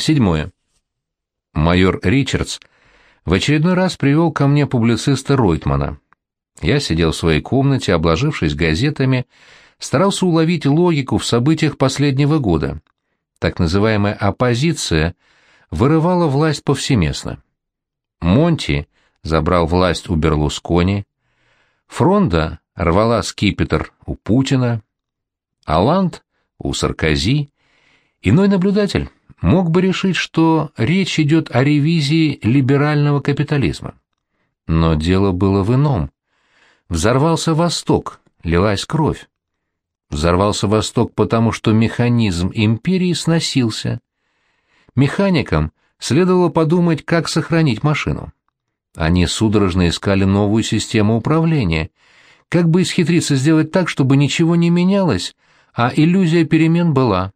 Седьмое. Майор Ричардс в очередной раз привел ко мне публициста Ройтмана. Я сидел в своей комнате, обложившись газетами, старался уловить логику в событиях последнего года. Так называемая оппозиция вырывала власть повсеместно. Монти забрал власть у Берлускони, Фронда рвала скипетр у Путина, Аланд у Саркози. Иной наблюдатель мог бы решить, что речь идет о ревизии либерального капитализма. Но дело было в ином. Взорвался Восток, лилась кровь. Взорвался Восток потому, что механизм империи сносился. Механикам следовало подумать, как сохранить машину. Они судорожно искали новую систему управления, как бы исхитриться сделать так, чтобы ничего не менялось, а иллюзия перемен была.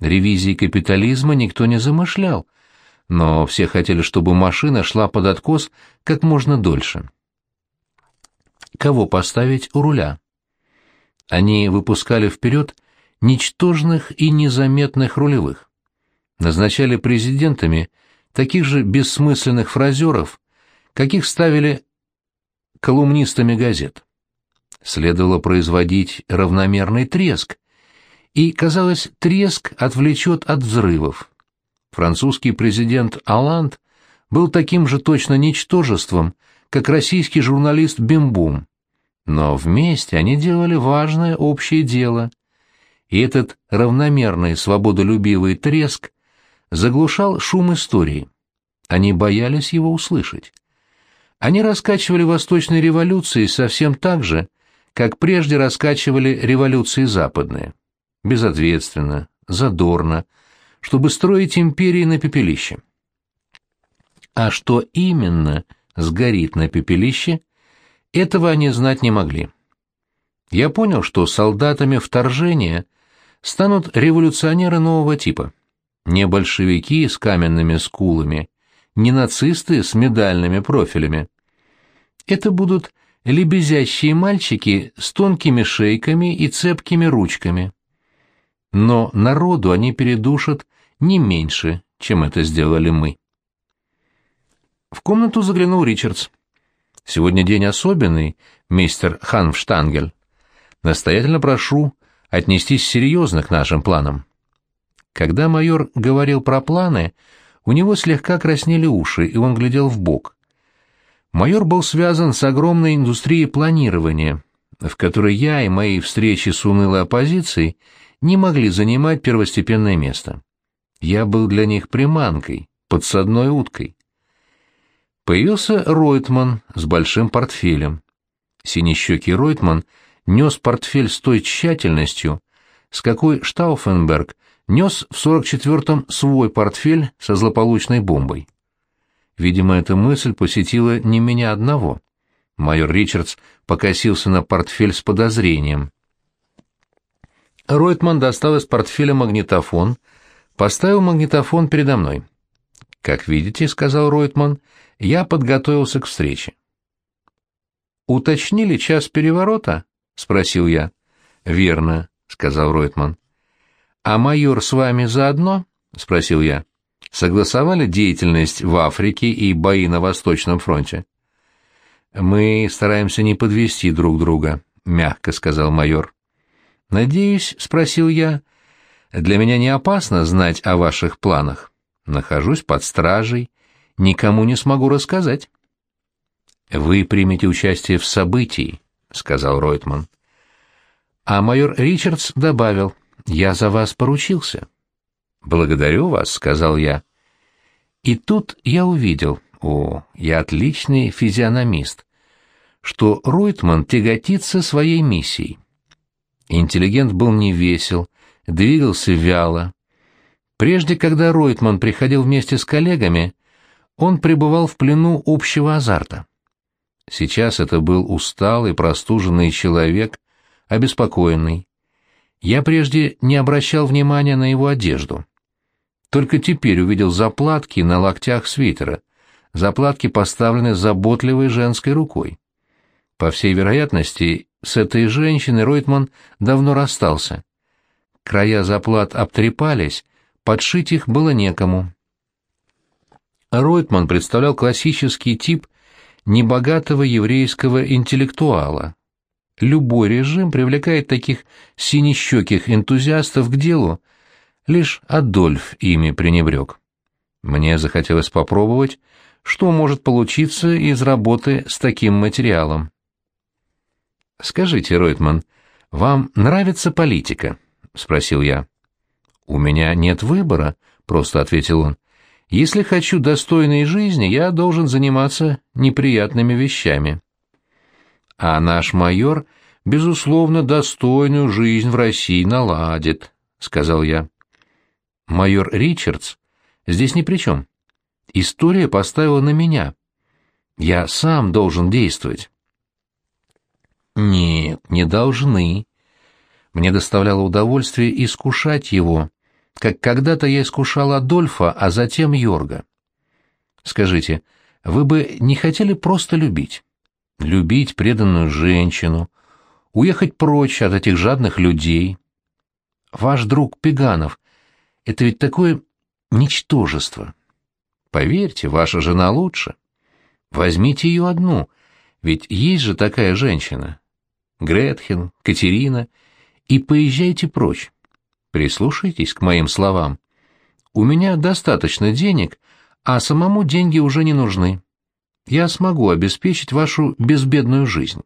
Ревизии капитализма никто не замышлял, но все хотели, чтобы машина шла под откос как можно дольше. Кого поставить у руля? Они выпускали вперед ничтожных и незаметных рулевых. Назначали президентами таких же бессмысленных фразеров, каких ставили колумнистами газет. Следовало производить равномерный треск, и, казалось, треск отвлечет от взрывов. Французский президент Аланд был таким же точно ничтожеством, как российский журналист Бимбум. Но вместе они делали важное общее дело, и этот равномерный свободолюбивый треск заглушал шум истории. Они боялись его услышать. Они раскачивали восточные революции совсем так же, как прежде раскачивали революции западные. Безответственно, задорно, чтобы строить империи на пепелище. А что именно сгорит на пепелище, этого они знать не могли. Я понял, что солдатами вторжения станут революционеры нового типа. Не большевики с каменными скулами, не нацисты с медальными профилями. Это будут лебезящие мальчики с тонкими шейками и цепкими ручками. Но народу они передушат не меньше, чем это сделали мы. В комнату заглянул Ричардс. Сегодня день особенный, мистер Ханфштангель. Настоятельно прошу отнестись серьезно к нашим планам. Когда майор говорил про планы, у него слегка краснели уши, и он глядел в бок. Майор был связан с огромной индустрией планирования, в которой я и мои встречи с унылой оппозицией не могли занимать первостепенное место. Я был для них приманкой, подсадной уткой. Появился Ройтман с большим портфелем. Синещекий Ройтман нес портфель с той тщательностью, с какой Штауфенберг нес в 44-м свой портфель со злополучной бомбой. Видимо, эта мысль посетила не меня одного. Майор Ричардс покосился на портфель с подозрением. Ройтман достал из портфеля магнитофон, поставил магнитофон передо мной. «Как видите», — сказал Ройтман, — я подготовился к встрече. «Уточнили час переворота?» — спросил я. «Верно», — сказал Ройтман. «А майор с вами заодно?» — спросил я. «Согласовали деятельность в Африке и бои на Восточном фронте?» «Мы стараемся не подвести друг друга», — мягко сказал майор. «Надеюсь», — спросил я, — «для меня не опасно знать о ваших планах. Нахожусь под стражей, никому не смогу рассказать. «Вы примете участие в событии», — сказал Ройтман. А майор Ричардс добавил, «Я за вас поручился». «Благодарю вас», — сказал я. И тут я увидел, о, я отличный физиономист, что Ройтман тяготится своей миссией. Интеллигент был невесел, двигался вяло. Прежде, когда Ройтман приходил вместе с коллегами, он пребывал в плену общего азарта. Сейчас это был усталый, простуженный человек, обеспокоенный. Я прежде не обращал внимания на его одежду. Только теперь увидел заплатки на локтях свитера. Заплатки поставлены заботливой женской рукой. По всей вероятности, с этой женщиной Ройтман давно расстался. Края заплат обтрепались, подшить их было некому. Ройтман представлял классический тип небогатого еврейского интеллектуала. Любой режим привлекает таких синещеких энтузиастов к делу, лишь Адольф ими пренебрег. Мне захотелось попробовать, что может получиться из работы с таким материалом. «Скажите, Ройтман, вам нравится политика?» — спросил я. «У меня нет выбора», — просто ответил он. «Если хочу достойной жизни, я должен заниматься неприятными вещами». «А наш майор, безусловно, достойную жизнь в России наладит», — сказал я. «Майор Ричардс здесь ни при чем. История поставила на меня. Я сам должен действовать». «Нет, не должны», мне доставляло удовольствие искушать его, как когда-то я искушал Адольфа, а затем Йорга. Скажите, вы бы не хотели просто любить? Любить преданную женщину, уехать прочь от этих жадных людей? Ваш друг Пеганов — это ведь такое ничтожество. Поверьте, ваша жена лучше. Возьмите ее одну, ведь есть же такая женщина. Гретхен, Катерина — и поезжайте прочь. Прислушайтесь к моим словам. У меня достаточно денег, а самому деньги уже не нужны. Я смогу обеспечить вашу безбедную жизнь.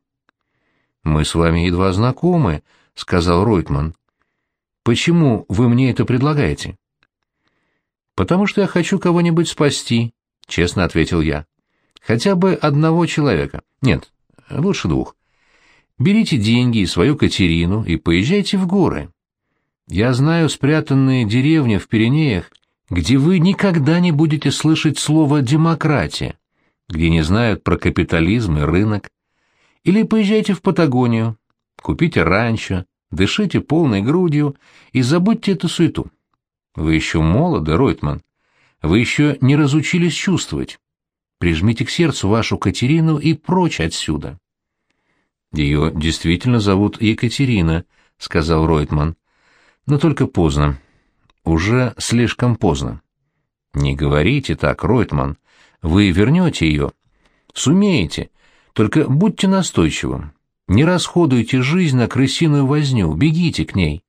Мы с вами едва знакомы, сказал Ройтман. Почему вы мне это предлагаете? Потому что я хочу кого-нибудь спасти, честно ответил я. Хотя бы одного человека. Нет, лучше двух. Берите деньги и свою Катерину и поезжайте в горы. Я знаю спрятанные деревни в Пиренеях, где вы никогда не будете слышать слово «демократия», где не знают про капитализм и рынок. Или поезжайте в Патагонию, купите ранчо, дышите полной грудью и забудьте эту суету. Вы еще молоды, Ройтман. Вы еще не разучились чувствовать. Прижмите к сердцу вашу Катерину и прочь отсюда. Ее действительно зовут Екатерина, сказал Ройтман. Но только поздно. Уже слишком поздно. Не говорите так, Ройтман. Вы вернете ее. Сумеете. Только будьте настойчивым. Не расходуйте жизнь на крысиную возню, бегите к ней.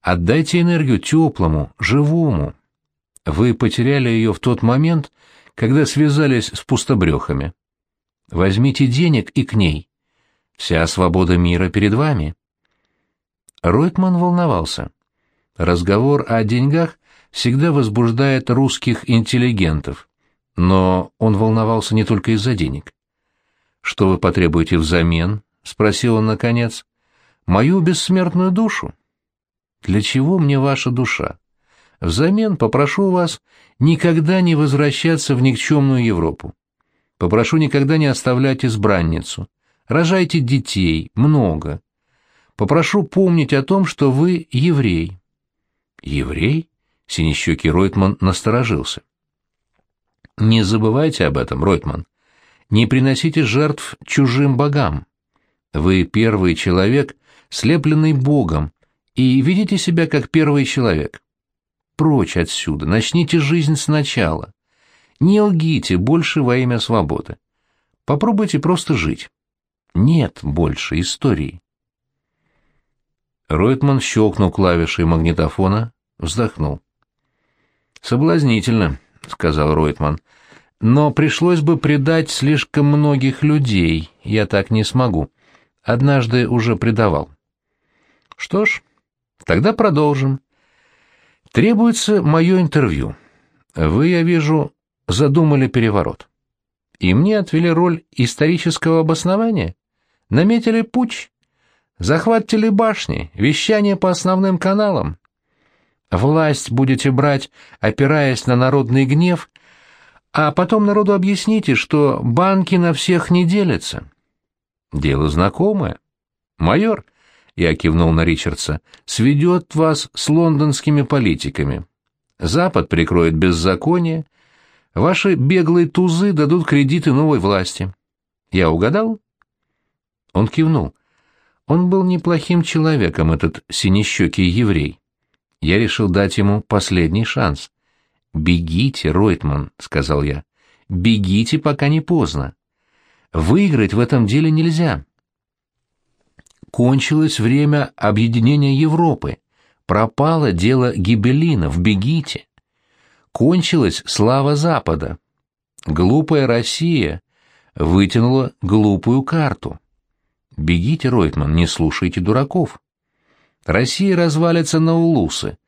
Отдайте энергию теплому, живому. Вы потеряли ее в тот момент, когда связались с пустобрехами. Возьмите денег и к ней. Вся свобода мира перед вами. Ройтман волновался. Разговор о деньгах всегда возбуждает русских интеллигентов, но он волновался не только из-за денег. «Что вы потребуете взамен?» — спросил он наконец. «Мою бессмертную душу». «Для чего мне ваша душа? Взамен попрошу вас никогда не возвращаться в никчемную Европу. Попрошу никогда не оставлять избранницу. Рожайте детей, много. Попрошу помнить о том, что вы еврей». «Еврей?» — синещекий Ройтман насторожился. «Не забывайте об этом, Ройтман. Не приносите жертв чужим богам. Вы первый человек, слепленный Богом, и видите себя как первый человек. Прочь отсюда, начните жизнь сначала. Не лгите больше во имя свободы. Попробуйте просто жить. Нет больше истории. Ройтман щелкнул клавишей магнитофона, вздохнул. «Соблазнительно», — сказал Ройтман. «Но пришлось бы предать слишком многих людей. Я так не смогу. Однажды уже предавал». «Что ж, тогда продолжим. Требуется мое интервью. Вы, я вижу, задумали переворот. И мне отвели роль исторического обоснования?» Наметили путь? Захват телебашни, вещание по основным каналам. Власть будете брать, опираясь на народный гнев, а потом народу объясните, что банки на всех не делятся. Дело знакомое. Майор, я кивнул на Ричардса, сведет вас с лондонскими политиками. Запад прикроет беззаконие, ваши беглые тузы дадут кредиты новой власти. Я угадал? Он кивнул. Он был неплохим человеком, этот синещекий еврей. Я решил дать ему последний шанс. «Бегите, Ройтман», — сказал я. «Бегите, пока не поздно. Выиграть в этом деле нельзя. Кончилось время объединения Европы. Пропало дело гибелинов, бегите. Кончилась слава Запада. Глупая Россия вытянула глупую карту. Бегите, Ройтман, не слушайте дураков. Россия развалится на улусы.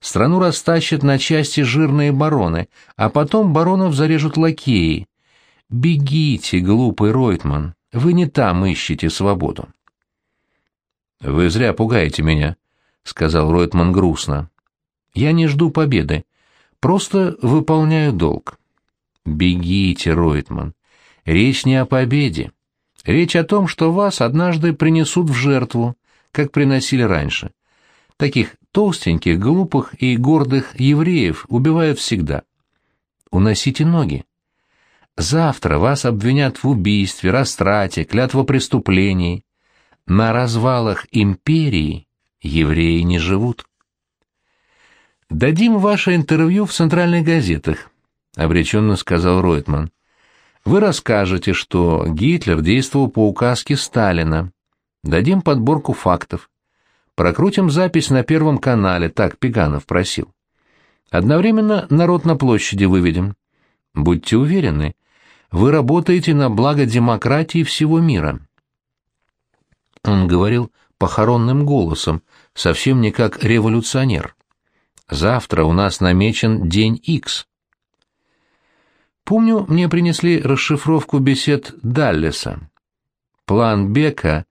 Страну растащат на части жирные бароны, а потом баронов зарежут лакеи. Бегите, глупый Ройтман, вы не там ищете свободу. Вы зря пугаете меня, сказал Ройтман грустно. Я не жду победы, просто выполняю долг. Бегите, Ройтман. Речь не о победе. Речь о том, что вас однажды принесут в жертву, как приносили раньше. Таких толстеньких, глупых и гордых евреев убивают всегда. Уносите ноги. Завтра вас обвинят в убийстве, растрате, клятвопреступлении. На развалах империи евреи не живут. «Дадим ваше интервью в центральных газетах», — обреченно сказал Ройтман. «Вы расскажете, что Гитлер действовал по указке Сталина. Дадим подборку фактов. Прокрутим запись на Первом канале, так Пеганов просил. Одновременно народ на площади выведем. Будьте уверены, вы работаете на благо демократии всего мира. Он говорил похоронным голосом, совсем не как революционер. Завтра у нас намечен день Икс. Помню, мне принесли расшифровку бесед Даллеса. План Бека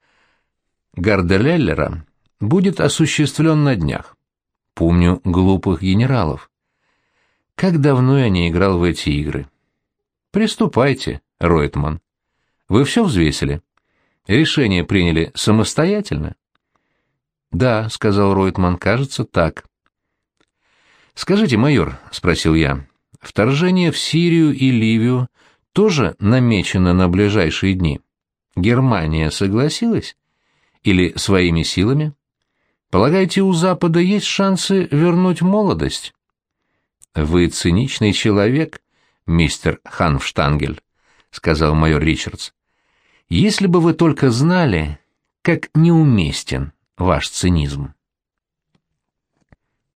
Гарделеллера будет осуществлен на днях. Помню глупых генералов. Как давно я не играл в эти игры. Приступайте, Ройтман. Вы все взвесили? Решение приняли самостоятельно? Да, сказал Ройтман, кажется, так. Скажите, майор, спросил я, вторжение в Сирию и Ливию тоже намечено на ближайшие дни? Германия согласилась? Или своими силами? Полагаете, у Запада есть шансы вернуть молодость? Вы циничный человек, мистер Ханфштангель, сказал майор Ричардс. Если бы вы только знали, как неуместен ваш цинизм.